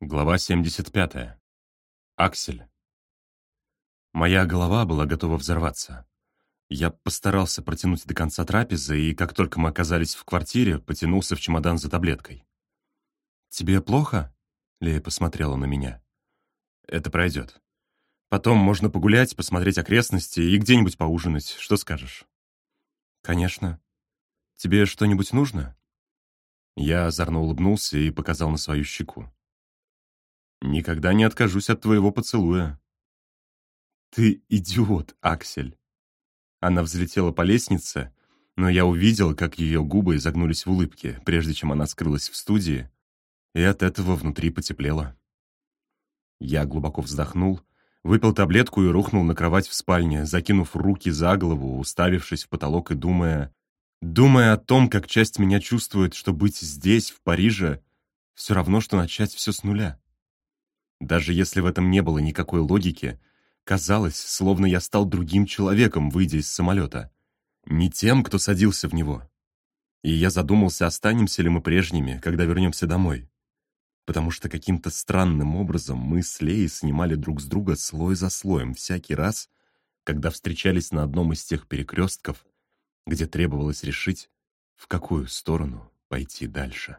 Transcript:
Глава 75. Аксель. Моя голова была готова взорваться. Я постарался протянуть до конца трапезы, и как только мы оказались в квартире, потянулся в чемодан за таблеткой. «Тебе плохо?» — Лея посмотрела на меня. «Это пройдет. Потом можно погулять, посмотреть окрестности и где-нибудь поужинать. Что скажешь?» «Конечно. Тебе что-нибудь нужно?» Я озорно улыбнулся и показал на свою щеку. Никогда не откажусь от твоего поцелуя». «Ты идиот, Аксель!» Она взлетела по лестнице, но я увидел, как ее губы изогнулись в улыбке, прежде чем она скрылась в студии, и от этого внутри потеплело. Я глубоко вздохнул, выпил таблетку и рухнул на кровать в спальне, закинув руки за голову, уставившись в потолок и думая... Думая о том, как часть меня чувствует, что быть здесь, в Париже, все равно, что начать все с нуля. Даже если в этом не было никакой логики, казалось, словно я стал другим человеком, выйдя из самолета. Не тем, кто садился в него. И я задумался, останемся ли мы прежними, когда вернемся домой. Потому что каким-то странным образом мы с Леей снимали друг с друга слой за слоем всякий раз, когда встречались на одном из тех перекрестков, где требовалось решить, в какую сторону пойти дальше.